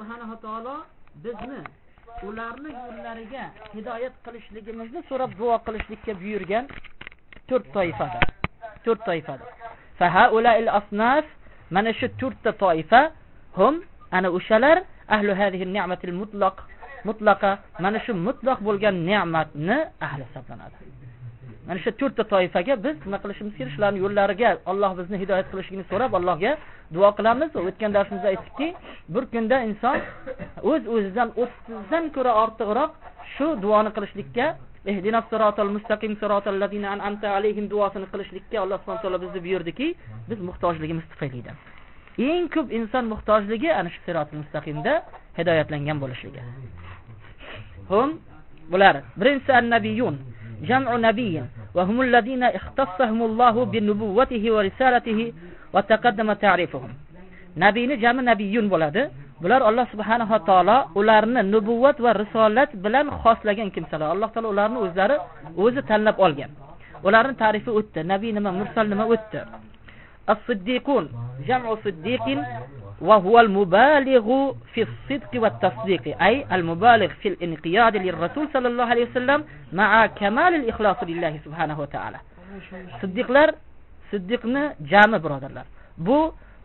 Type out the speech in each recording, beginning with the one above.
subhanahu taolo bizni ularni yo'llariga hidoyat qilishligimizni so'rab duo qilishlikka buyurgan to'rt toifadir. To'rt toifadir. Asnaf mana shu to'rtta toifa hum ana o'shalar ahlu hadihi ni'matil mutlaq mutlaqa mana shu mutlaq bo'lgan ne'matni ahli hisoblanadi. Mana shu to'rtta toifaga biz nima qilishimiz kerak? Shularni yo'llariga Alloh bizni hidoyat qilishligini so'rab Allohga duo qilamiz. O'tgan darsimizda aytdikki bir kunda inson o'z o'zidan 30 dan ko'ra ortiqroq shu duoni qilishlikka ehdinas sirotal mustaqim sirotal ladina an'amta alayhim duosini qilishlikka Alloh subhanahu taolo bizni buyurdiki biz muhtojligimiz tufaylidan. Eng ko'p inson muhtojligi ana shu sirotal mustaqimda hidoyatlangan bo'lishligi. Hum bular. Birinchisi annabiyun. جمع نبي وهم الذين اختصهم الله بنبوته ورسالته وتقدم تعريفهم. va جمع نبيون nabiyni jami nabiyun bo'ladi bular Alloh subhanahu taolo ularni nubuvvat va risolat bilan xoslagan kimsalar. Alloh taolo ularni o'zlari o'zi tanlab olgan. Ularning ta'rifi o'tdi. Nabiy nima mursal nima o'tdi? As-siddiqun jam'u siddiqin وهو المبالغ في الصدق والتصديق أي المبالغ في الانقياد للرسول صلى الله عليه وسلم مع كمال الإخلاص لله سبحانه وتعالى صديقlar siddiqni jami birodarlar bu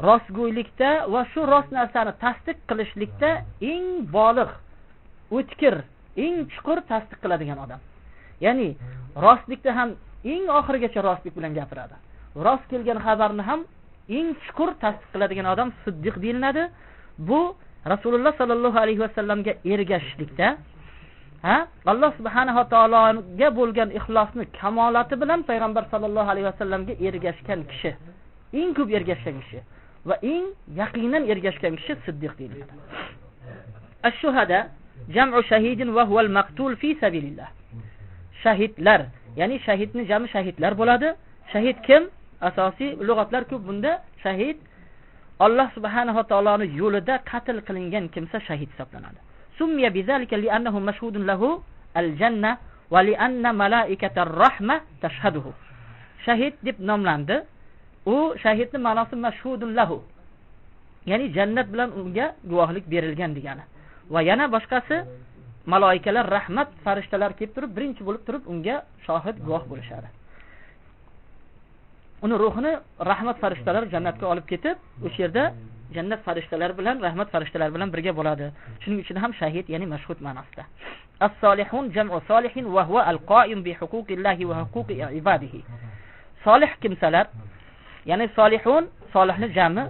rostgo'ylikda va shu rost narsani tasdiq qilishlikda eng bolig' o'tkir eng chuqur tasdiq qiladigan odam ya'ni rostlikda ham eng oxirigacha rostlik bilan gapiradi rost kelgan xabarni ham eng chuqur tasdiq qiladigan odam siddiq deyiladi. Bu rasululloh sollallohu alayhi vasallamga ergashishlikda ha? Alloh subhanahu taologa bo'lgan ixlosni kamolati bilan payg'ambar sollallohu alayhi vasallamga ergashgan kishi eng ko'p ergashgan kishi va eng yaqinan ergashgan kishi siddiq deyiladi. Ash-shuhada jam'u shahidin va huval maqtul fi sabilillah. Shahidlar ya'ni shahidni jami shahidlar bo'ladi. Shahid kim? Asosiy lug'atlar ko'p bunda shahid Alloh subhanahu va taoloning yo'lida qatl qilingan kimsa shahid hisoblanadi. Summiya bizalika li'annahu mashhudun lahu al-janna va li'anna malaikatar rahma tashhaduhu. Shahid deb nomlandi. U shahidni ma'nosi mashhudun lahu. Ya'ni jannat bilan unga guvohlik berilgan degani. Va yana boshqasi malaikalar rahmat farishtalar kelib turib birinchi bo'lib turib unga shohid guvoh bo'lishadi. Uni ruhini rahmat farishtalari jannatga olib ketib o'sha yerda jannat farishtalari bilan rahmat farishtalari bilan birga bo'ladi. Shuning uchun ham shahid ya'ni mashhud ma'nosida as-solihun jam'u solihin va huwa al-qo'im bi huquqillahi va huquqi ibadihi. Solih kimsalar ya'ni solihun solihni jami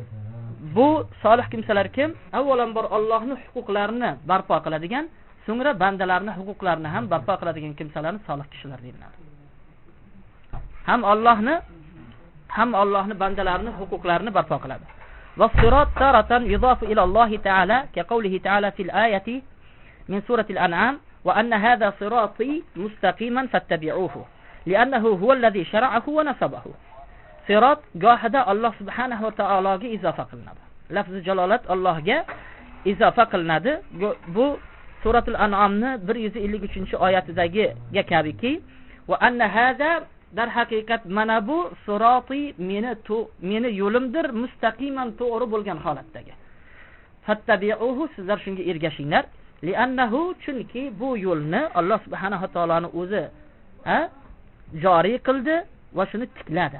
bu solih kimsalar kim? Avvalambor Allohning huquqlarini barpo qiladigan so'ngra bandalarni huquqlarini ham barpo qiladigan kimsalarni solih kishilar deyiladi. Ham Allohni ham allohni bandalarini huquqlarini barpo qiladi. Va sirat taratan yudafu ila Alloh taala ka qawlihi taala fil ayati min surati al-an'am wa anna hadha sirati mustaqiman fattabi'uhu li'annahu huwa alladhi shara'ahu wa nasabahu. Sirat gohida Alloh subhanahu va taologa izofa qilinadi. Lafzi jalolat Allohga izofa qilinadi. Bu suratul an'amni 153-oyatidagi kabiki va anna hadha dar haqiqat mana bu siroti meni meni yo'limdir mustaqiman to'g'ri bo'lgan holatdagi. Fattabi'uhu sizlar shunga ergashinglar. Li'annahu chunki bu yo'lni Alloh subhanahu taoloni o'zi ha joriy qildi va shuni tikladi.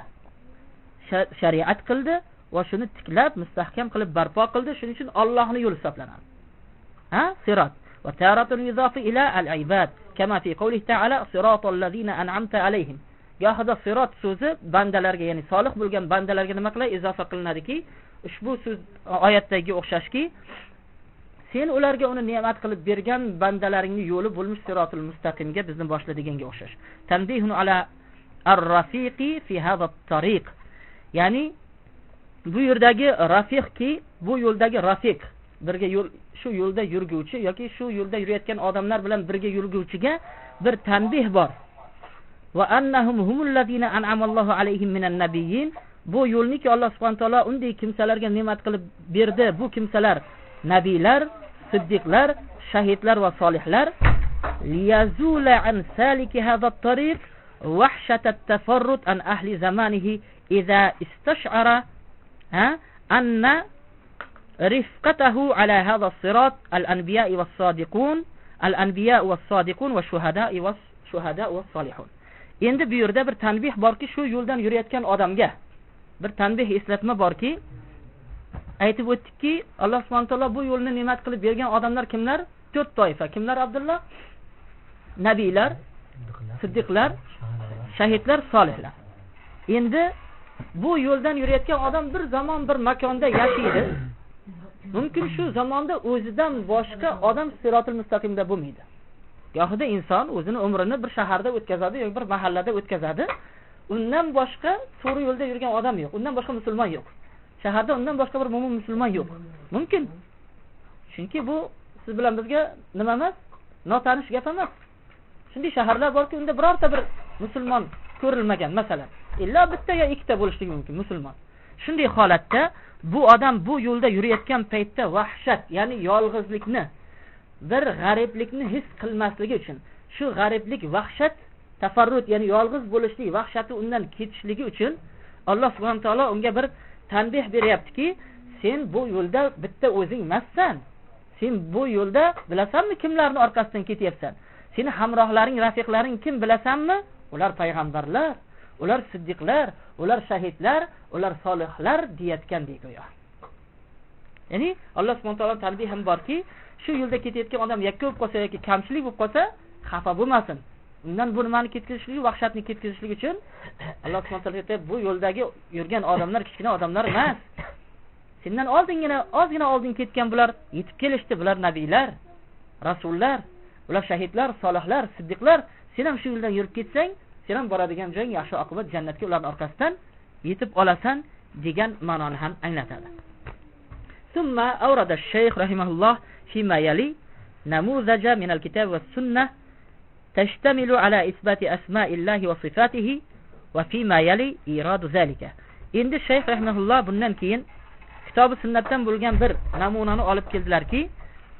Shariat qildi va shuni tiklab mustahkam qilib barpo qildi. Shuning uchun Allohning yo'li hisoblanadi. Ha sirot. Va taratun yuzafi ila al-ibad kama fi qawlihi ta'ala siratal ladina an'amta alayhim. Gohida sirot so'zi bandalarga ya'ni solih bo'lgan bandalarga nima qiladi? Izofa qilinadiki ushbu so'z oyatdagi o'xshashki sen ularga uni ne'mat qilib bergan bandalaringni yo'li bo'lmish sirotul mustaqimga bizni boshladiganga o'xshash. Tanbihun ala ar-rafiqi fi hadha tariq ya'ni bu yerdagi rafiqki bu yo'ldagi rafiq birga yo'l shu yo'lda yurguvchi yoki shu yo'lda yurayotgan odamlar bilan birga yurguvchiga bir tanbeh bor. Va annahum humul ladina an'amallohu alayhim minan nabiyyin bu yo'lniki Alloh subhanahu taolo unday kimsalarga ne'mat qilib berdi bu kimsalar nabiylar siddiqlar shahidlar va solihlar liyazula an saliki hadha at-tariq at-tafarrud an ahli zamanihi idza istash'ara ha anna رفقته على هذا الصراط الأنبياء والصادقون الأنبياء والصادقون والشهداء والشهداء والصالحون endi bu yerda bir tanbih borki shu yo'ldan yurayotgan odamga bir tanbih eslatma borki aytib o'tdikki alloh subhana taolo bu yo'lni ne'mat qilib bergan odamlar kimlar? To'rt toifa. Kimlar abdulloh? Nabiylar siddiqlar. Shahidlar solihlar. Endi bu yo'ldan yurayotgan odam bir zamon bir makonda yashaydi. Mumkin shu zamonda o'zidan boshqa odam sirotil mustaqimda bo'lmaydi gohida inson o'zini umrini bir shaharda o'tkazadi yoki bir mahallada o'tkazadi. Undan boshqa to'g'ri yo'lda yurgan odam yo'q. Undan boshqa musulmon yo'q. Shaharda undan boshqa bir mo'min musulmon yo'q. Mumkin. Chunki bu siz bilan bizga nima emas? Notanish gap emas. Shunday shaharlar borki unda birorta bir musulmon ko'rilmagan masalan. Illo bitta yo ikkita bo'lishligi mumkin musulmon. Shunday holatda bu odam bu yo'lda yurayotgan paytda vahshat ya'ni yolg'izlikni bir g'ariblikni his qilmasligi uchun shu g'ariblik vahshat tafarrut ya'ni yolg'iz bo'lishlik vahshati undan ketishligi uchun alloh subhana taolo unga bir tanbeh beryaptiki sen bu yo'lda bitta o'zing emassan. Sen bu yo'lda bilasanmi kimlarni orqasidan ketyapsan? Seni hamrohlaring rafiqlaring kim bilasanmi? Ular payg'ambarlar ular siddiqlar ular shahidlar ular solihlar deyayotgandek go'yo. Ya'ni alloh subhana taolo tanbeh ham borki shu yo'lda ketayotgan odam yakka bo'lib qolsa yoki kamchilik bo'lib qolsa xafa bo'lmasin. Undan bu nimani ketkazishligi vahshatni ketkazishlik uchun alloh subhana taolo aytyapti bu yo'ldagi yurgan odamlar kichkina odamlar emas. Sendan oldingina ozgina oldin ketgan bular yetib kelishdi bular nabiylar rasullar ular shahidlar solihlar siddiqlar. Sen ham shu yo'ldan yurib ketsang sen ham boradigan joying yaxshi oqibat jannatga ularni orqasidan yetib olasan degan ma'noni ham anglatadi. ثم أورد الشيخ رحمه الله فيما يلي نموذج من الكتاب والسنة تشتمل على إثبات أسماء الله وصفاته وفيما يلي إيراد ذلك endi shayx rahimahulloh bundan keyin kitobi sunnatdan bo'lgan bir namunani olib keldilarki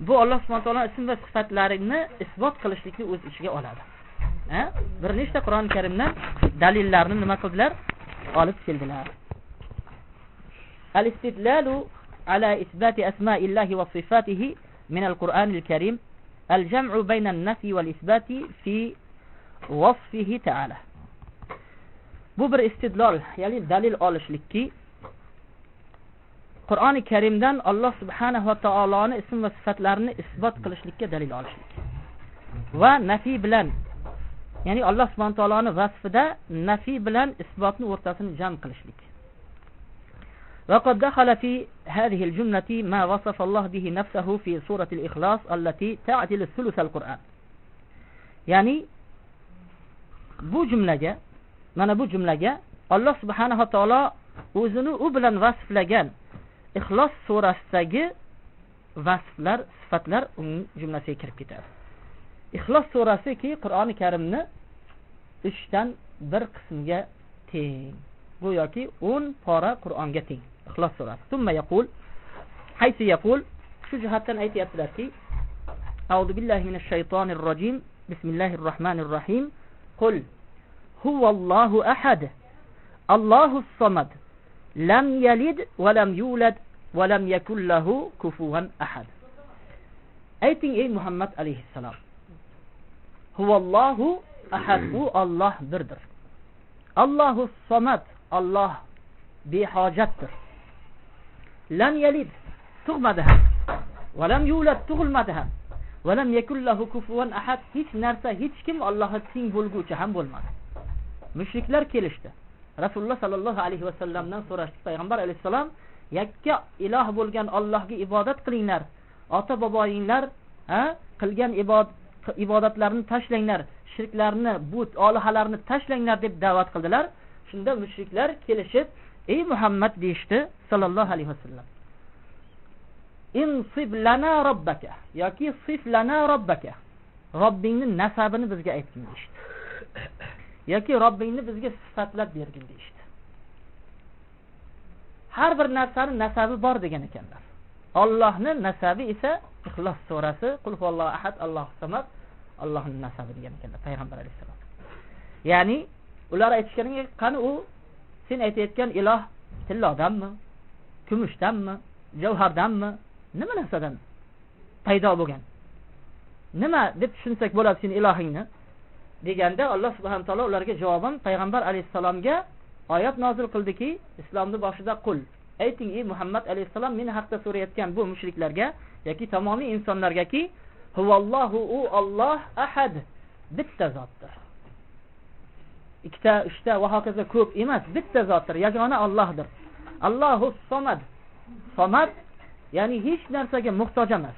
bu alloh subhana taolo ism va sifatlarini isbot qilishlikni o'z ichiga oladi bir nechta qur'oni karimdan dalillarni nima qildilar olib keldilar al istidlalu على إثبات أسماء الله وصفاته من القرآن الكريم. الجمع بين النفي والإثبات في وصفه تعالى. ببر استدلال يعني دليل أولش لكي قرآن الكريم دان الله سبحانه وتعالى اسم وصفات لارن إثبات قلش لك دليل أولش لك ونفي بلان يعني الله سبحانه وتعالى وصف دا نفي بلان إثبات نورتاتن جمع قلش لك وقد دخل في هذه الجملة ما وصف الله به نفسه في سورة الإخلاص التي تعدل الثلث القرآن يعني bu jumlaga mana bu jumlaga Alloh subhanahu va taolo o'zini u bilan vasflagan Ixlos surasidagi vasflar, sifatlar uning jumlasiga kirib ketadi. Ixlos surasiki Qur'oni Karimni 3 dan 1 qismga teng. Go'yoki 10 pora Qur'onga teng. Ixlos surasi. Thumma yaqul haysi yaqul shu jihatdan aytayaptilarki A'udhu billahi minash shaytonir rojim. Bismillahir rohmanir rohim. Qul huvallohu ahad. Allohus samad. Lam yalid va lam yulad va lam yakul lahu kufuwan ahad. Ayting ey Muhammad alayhissalom. Huvallohu ahad. U Alloh birdir. Allohus samad. Alloh behojatdir. Lam yalid tug'madi ham. Va lam yulad tug'ilmadi ham. Va lam yakul lahu kufuwan ahad. Hech narsa, hech kim Allohga teng bo'lguvchi ham bo'lmadi. Mushriklar kelishdi. Rasululloh sallallohu alayhi va sallamdan so'rashdi. Payg'ambar alayhisalom yakka iloh bo'lgan Allohga ibodat qilinglar. Ota boboyinglar ha qilgan ibodat ibodatlarni tashlanglar, shirklarni, but, olihalarni tashlanglar deb da'vat qildilar. Shunda mushriklar kelishib, "Ey Muhammad" deyshti sallallohu alayhi vasallam. Insib lana robbaka yoki sif lana robbaka. Robbingning nasabini bizga aytgin deyshti. yoki Robbingni bizga sifatlab bergin deyshti. Har bir narsani nasabi bor degan ekanlar. Allohning nasabi esa Ixlos surasi Qul huvallohu ahad Allohu samad Allohning nasabi degan ekanlar payg'ambar alayhisalom. Ya'ni ular aytishganki qani u sen aytayotgan iloh tillodanmi? Kumushdanmi? javhardanmi? Nima narsadan paydo bo'lgan? Nima deb tushunsak bo'ladi seni ilohingni? Deganda alloh subhana taolo ularga javoban payg'ambar alayhissalomga oyat nozil qildiki islomni boshida qul. Ayting ey muhammad alayhissalom meni haqda so'rayotgan bu mushriklarga yoki tamomiy insonlargaki huvallohu u olloh ahad bitta zotdir. Ikkita uchta va hokazo ko'p emas bitta zotdir yagona ollohdir allohu somad somad ya'ni hech narsaga muhtoj emas.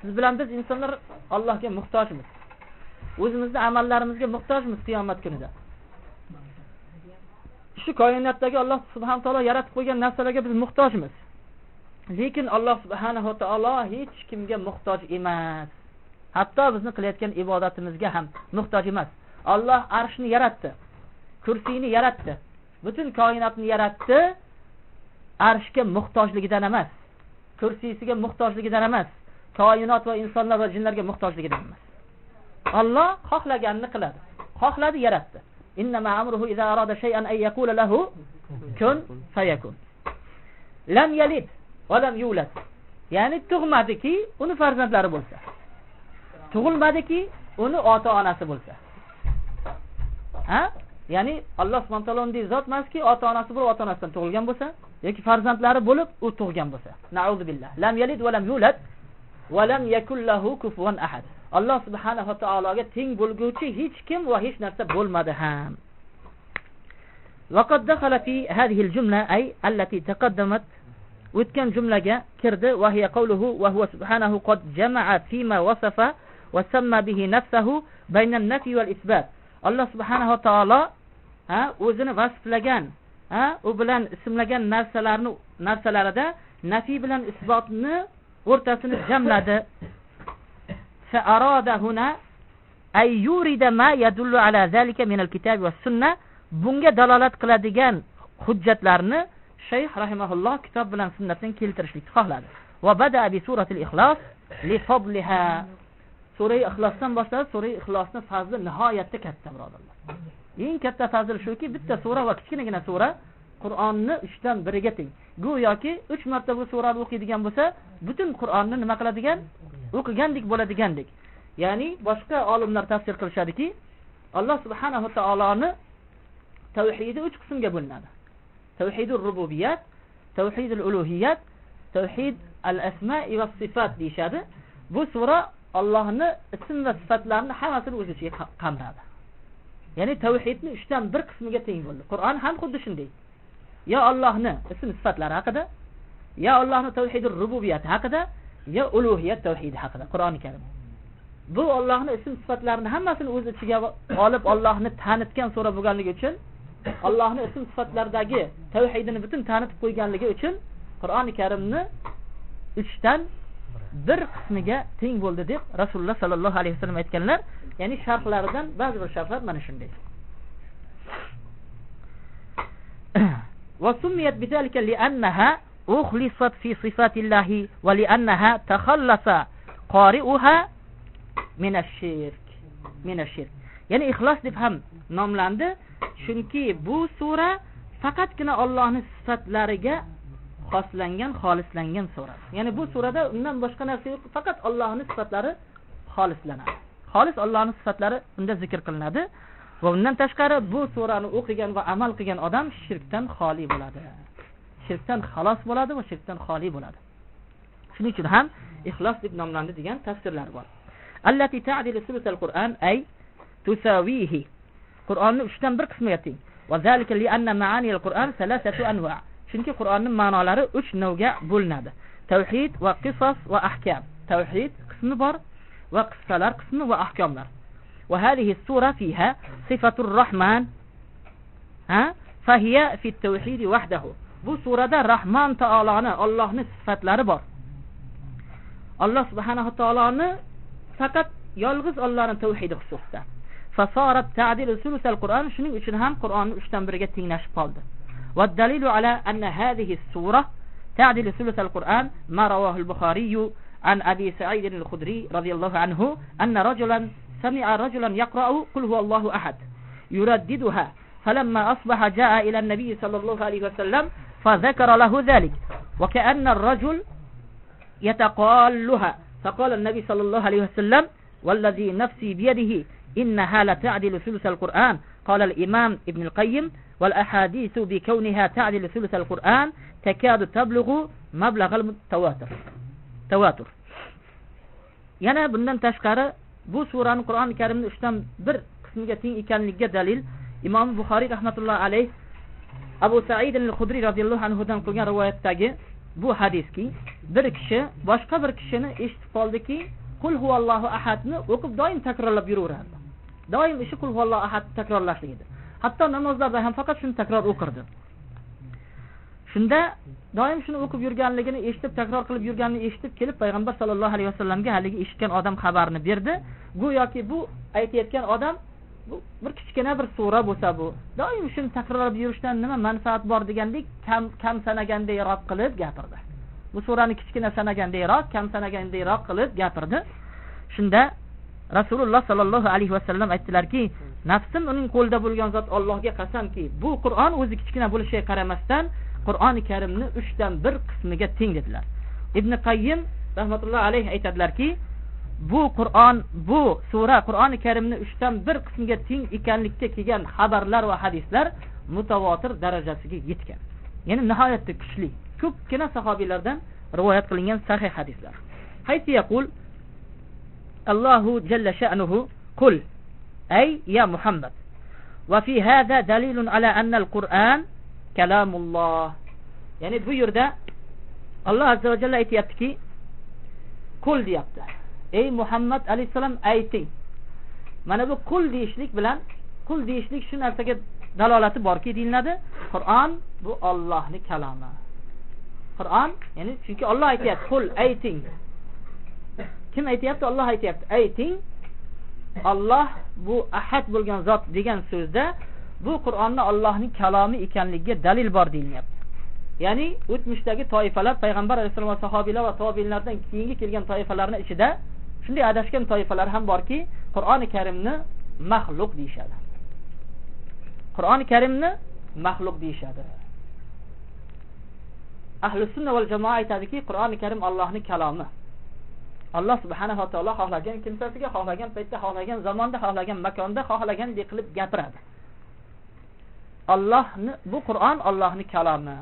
Siz bilan biz insonlar allohga muhtojmiz. O'zimizni amallarimizga muhtojmiz qiyomat kunida. Shu koinotdagi alloh subhana taolo yaratib qo'ygan narsalarga biz muhtojmiz. Lekin alloh subhanahu taolo hech kimga muhtoj emas. Hatto bizni qilayotgan ibodatimizga ham muhtoj emas. Alloh arshni yaratdi. Kursiyni yaratdi. Butun koinotni yaratdi. Arshga muhtojligidan emas. Kursiysiga muhtojligidan emas. Koinot va insonlar va jinlarga muhtojligidan emas. Alloh xohlaganini qiladi. Xohladi yaratdi. Innama amruhu iza arada shay'an ay yaqula lahu kun fayakun. Lam yalid va lam yulad. Ya'ni tug'madiki uni farzandlari bo'lsa. Tug'ilmadiki uni ota onasi bo'lsa. ha ya'ni alloh subhana taolo unday zot emaski ota onasi bo'lib ota onasidan tug'ilgan bo'lsa yoki farzandlari bo'lib u tug'gan bo'lsa nauzu billah lam yalid va lam yulad va lam yakul lahu kufuwan ahad alloh subhanahu va taologa teng bo'lguvchi hech kim va hech narsa bo'lmadi ham وقد دخل في هذه الجملة أي التي تقدمت o'tgan jumlaga kirdi وهي قوله وهو سبحانه قد جمع فيما وصف وسمى به نفسه بين النفي والإثبات alloh subhanava taolo ha o'zini vasflagan ha u bilan ismlagan narsalarni narsalarida nafiy bilan isbotni o'rtasini jamladi. Bunga dalolat qiladigan hujjatlarni shayx rahimaulloh kitob bilan sunnatdan keltirishlikni xohladi. Va bada bi suratil ixlos li fadliha. Sura ixlosdan boshlab sura ixlosni fazli nihoyatda katta birodarlar. Eng katta fazil shuki bitta sura va kichkinagina sura qur'onni uchdan biriga teng. Go'yoki uch marta bu surani o'qiydigan bo'lsa butun qur'onni nima qiladigan? O'qigandek bo'ladigandek ya'ni boshqa olimlar tafsir qilishadiki alloh subhanahu taoloni tavhidi uch qismga bo'linadi. Tavhidul rububiyat tavhidul ulug'iyat tavhid al asma va sifat deyishadi. Bu sura Allohni ism va sifatlarini hammasini o'z ichiga qamradi. Ya'ni tavhidni uchdan bir qismiga teng bo'ldi. Qur'on ham xuddi shunday. Yo Allohni ism sifatlari haqida yo Allohni tavhidi rububiyati haqida yo ulug'iyat tavhidi haqida qur'oni karim. Bu ollohni ism sifatlarini hammasini o'z ichiga olib Allohni tanitgan sura bo'lganligi uchun Allohni ism sifatlaridagi tavhidini butun tanitib qo'yganligi uchun Qur'oni Karimni 3 bir qismiga teng bo'ldi deb Rasululloh sallallohu alayhi vasallam aytganlar. Ya'ni sharhlaridan ba'zi bir sharhlar mana shunday. وسميت بذلك لأنها أخلصت في صفات الله ولأنها تخلص قارئها من الشرك من الشرك ya'ni ixlos deb ham nomlandi chunki bu sura faqatgina Allohning sifatlariga xoslangan xolislangan sura ya'ni bu surada undan boshqa narsa yo'q faqat Allohning sifatlari xolislanadi. Xolis Allohning sifatlari unda zikr qilinadi va undan tashqari bu surani o'qigan va amal qilgan odam shirkdan xoli bo'ladi. Shirkdan xalos bo'ladi va shirkdan xoli bo'ladi. Shuning uchun ham ixlos deb nomlandi degan tafsirlar bor. Allati ta'dilu sulusal qur'an ay tusawihi. Qur'onni uchdan bir qismiga teng va zalika li anna ma'ani qur'an thalathatu anwa' chunki qur'onning ma'nolari 3 navga bo'linadi tavhid va qisas va ahkam tavhid qismi bor va qissalar qismi va ahkomlar وهذه السورة فيها صفة الرحمن ها فهي في التوحيد وحده bu surada rahmon taoloni ollohni sifatlari bor alloh subhanahu taoloni faqat yolg'iz ollohni tavhidi xususida fasorat ta'dil sulusal qur'on shuning uchun ham qur'onni 3 dan biriga tenglashib qoldi والدليل على أن هذه السورة تعدل ثلث القرآن ما رواه البخاري عن أبي سعيد الخدري رضي الله عنه أن رجلا سمع رجلا يقرأ قل هو الله أحد يرددها فلما أصبح جاء إلى النبي صلى الله عليه وسلم فذكر له ذلك وكأن الرجل يتقالها فقال النبي صلى الله عليه وسلم والذي نفسي بيده إنها لتعدل ثلث القرآن قال الإمام ابن القيم والأحاديث بكونها تعدل ثلث القرآن تكاد تبلغ مبلغ التواتر تواتر yana bundan tashqari bu surani qur'oni karimni uchdan bir qismiga teng ekanligiga dalil imom buxoriy rahmatullohi alayh abu said al hudriy roziyallohu anhudan qilgan rivoyatdagi bu hadiski bir kishi boshqa bir kishini eshitib qoldiki qul huvallohu ahadni o'qib doim takrorlab yuraverardi doim ishi qul huvallohu ahadni takrorlashlik edi hatto namozlarda ham faqat shuni takror o'qirdi. Shunda doim shuni o'qib yurganligini eshitib takror qilib yurganini eshitib kelib payg'ambar sallallohu alayhi vasallamga haligi eshitgan odam xabarni berdi. Go'yoki bu aytayotgan odam bu bir kichkina bir sura bo'lsa bu doim shuni takrorlab yurishdan nima manfaat bor degandek kam kam sanagandayroq qilib gapirdi. Bu surani kichkina sanagandayroq kam sanagandayroq qilib gapirdi. Shunda rasululloh sollallohu alayhi vasallam aytdilarki nafsim uning qo'lida bo'lgan zot allohga qasamki bu qur'on o'zi kichkina bo'lishiga qaramasdan qur'oni karimni uchdan bir qismiga teng dedilar. Ibn qayyim rahmatullohi alayhi aytadilarki bu qur'on bu sura qur'oni karimni uchdan bir qismiga teng ekanlikka kelgan xabarlar va hadislar mutavotir darajasiga yetgan. Ya'ni nihoyatda kuchli ko'pgina sahobiylardan rivoyat qilingan sahih hadislar. Haysi yaqul allohu jalla sha'nuhu qul ay ya muhammad وفي هذا دليل على أن القرآن kalamulloh ya'ni bu yerda alloh azza va jalla aytyaptiki qul deyapti ey muhammad alayhissalom ayting mana bu qul deyishlik bilan qul deyishlik shu narsaga dalolati borki deyiladi qur'on bu ollohni kalomi qur'on ya'ni chunki olloh aytyapti qul ayting Kim aytyapti? Olloh aytyapti. Ayting olloh bu ahad bo'lgan zot degan so'zda bu qur'onni ollohning kalomi ekanligiga dalil bor deyilyapti. Ya'ni o'tmishdagi toifalar payg'ambar alayhissalom va sahobiylar va tobinlardan keyingi kelgan toifalarni ichida shunday adashgan toifalar ham borki qur'oni karimni maxluq deyishadi. Qur'oni karimni maxluq deyishadi. Ahli sunna val jamoa aytadiki qur'oni karim allohni kalomi. Alloh subhanava taolo xohlagan kimsasiga xohlagan paytda xohlagan zamonda xohlagan makonda xohlagandek qilib gapiradi Allohni bu Qur'on ollohni kalomi,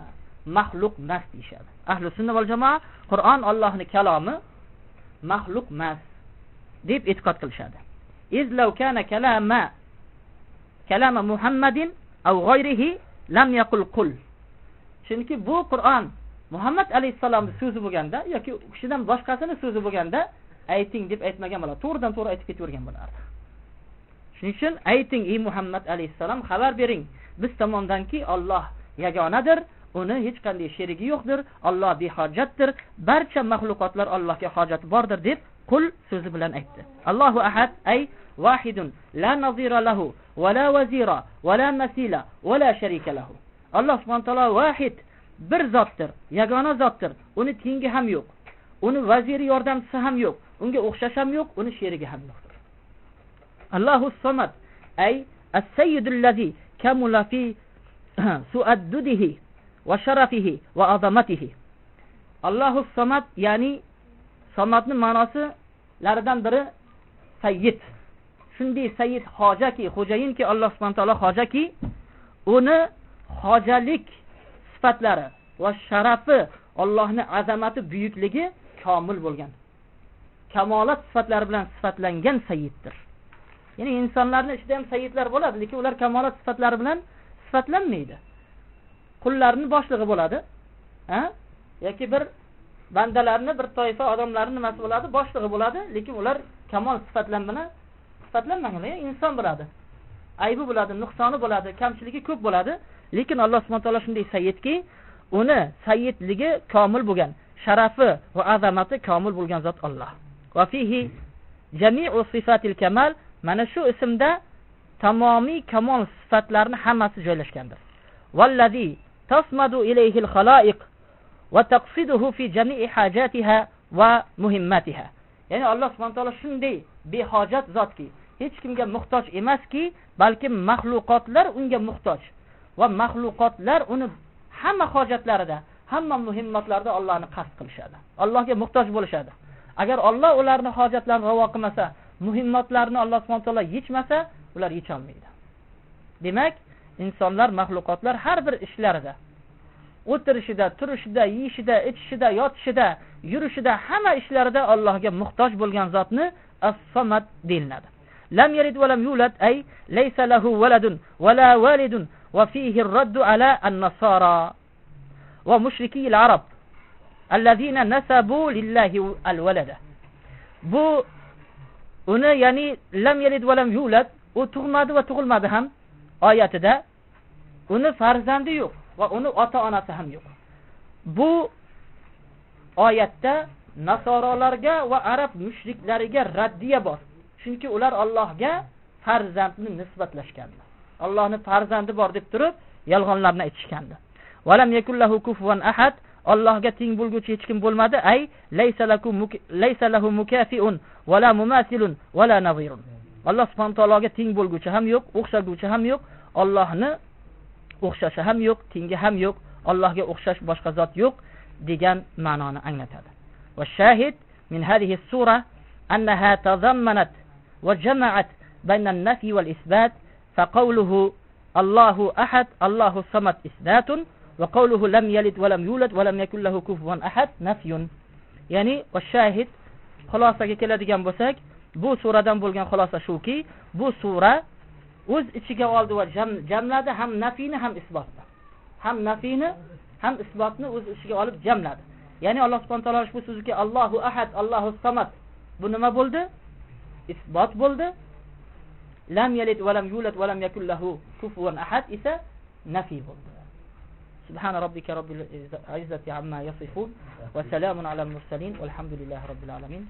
maxluq emas deyishadi Ahli sunna val jamoa Qur'on ollohni kalomi, maxluq emas deb e'tiqod qilishadi. Iz law kana kalama kalama Muhammadin aw ghayrihi lam yaqul qul. Chunki bu Qur'on Muhammad alayhissalomni so'zi bo'lganda yoki u kishidan boshqasini so'zi bo'lganda ayting deb aytmagan bo'lardi To'g'ridan to'g'ri aytib ketavergan bo'lardi. Shuning uchun ayting ey Muhammad alayhissalom xabar bering. biz tomondanki Alloh yagonadir uni hech qanday sherigi yo'qdir Alloh behojatdir barcha maxluqotlar Allohga hojati bordir deb qul so'zi bilan aytdi Allohu ahad ay vahidun la nazira lahu va la vazira va la masila va la sharika lahu Alloh subhanahu taolo vahid bir zotdir yagona zotdir. Uni tengi ham yo'q. Uni vaziri yordamchisi ham yo'q. Unga o'xshash ham yo'q uni sherigi ham yo'qdir. Allohu samad ay as-sayyidul ladzi kamula fi suaddudihi va sharafihi va azamatihi. Allohu samad ya'ni samadning ma'nosi laridan biri sayyid. Shunday sayyid hojaki xo'jayinki Alloh subhanahu taolo hojaki uni hojalik sifatlari va sharafi Allohning azamati buyukligi komil bo'lgan. Kamolat sifatlari bilan sifatlangan sayyiddir. Ya'ni insonlarni ichida ham sayyidlar bo'ladi lekin ular kamolat sifatlari bilan sifatlanmaydi. Qullarni boshlig'i bo'ladi ha? Yoki bir bandalarni bir toifa odamlarni nimasi bo'ladi? Boshlig'i bo'ladi lekin ular kamol sifatlan bilan sifatlanmagan inson bo'ladi. Aybi bo'ladi nuqsoni bo'ladi kamchiligi ko'p bo'ladi. Lekin alloh subhana taolo shunday sayyidki uni sayyidligi komil bo'lgan sharafi va azamati komil bo'lgan zot olloh va fihi jami'u sifatil kamal mana shu ismda tamomiy kamol sifatlarni hammasi joylashgandir. Vallazi tasmadu ilayhil xaloiq va taqsiduhu fi jami'i hajatiha va muhimmatiha. Ya'ni Alloh subhanahu taolo shunday behojat zotki hech kimga muhtoj emaski balki maxluqotlar unga muhtoj. Va maxluqotlar uni hamma hojatlarida hamma muhimmatlarda Allohni qasd qilishadi. Allohga muhtoj bo'lishadi. Agar Alloh ularni hojatlarini ravo qilmasa, muhimmatlarni Alloh subhanahu taolo yechmasa, ular yecholmaydi. Demak, insonlar, maxluqotlar har bir ishlarida o'tirishida, turishida, yeyishida, ichishida, yotishida, yurishida hamma ishlarida Allohga muhtoj bo'lgan zotni as-samad deyiladi. Lam yalid va lam yulad ay laysa lahu waladun va la walidun va fihi ar-radd ala an-nasara va mushriki al-arab allazina nasabu lillahi al-walada. Bu uni ya'ni lam yalid va lam yulad u tug'madi va tug'ilmadi ham oyatida uni farzandi yo'q va uni ota-onasi ham yo'q. Bu oyatda nasorolarga va arab mushriklariga raddiya bor. Chunki ular Allohga farzandni nisbatlashganlar Allohning farzandi bor deb turib, yolg'onlarni aytishgandi. Valam yakullahu kufuwan ahad Allohga teng bo'lguvchi hech kim bo'lmadi. Ay laysa lakum laysa lahu mukafiun wala mumasilun wala nazirun. Alloh subhanahu taologa teng bo'lguvchi ham yo'q, o'xshaguvchi ham yo'q. Allohni o'xshashi ham yo'q, tengi ham yo'q, Allohga o'xshash boshqa zot yo'q degan ma'noni anglatadi. Va shahid min hadhihi sura annaha tazammanat va jama'at bayna an-nafi wal فقوله الله qawluhu الله ahad, Allahu samad لم va ولم lam yalid va lam yulad va lam yakul lahu kufuwan ahad. Ya'ni va shahid xulosaga keladigan bo'lsak, bu suradan bo'lgan xulosa shuki, bu sura o'z ichiga oldi va jamladi ham nafini ham isbotni. Ham nafini ham isbotni o'z ichiga olib jamladi. Ya'ni Alloh subhanahu taolo ushbu so'zga Allohu ahad, Allohu samad. Bu nima bo'ldi? Isbot bo'ldi. لم يلد ولم يولد ولم يكن له كفوا أحد إذا نفي برضه سبحان ربك رب العزة عما يصفون وسلام على المرسلين والحمد لله رب العالمين.